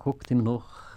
guckt ihm noch.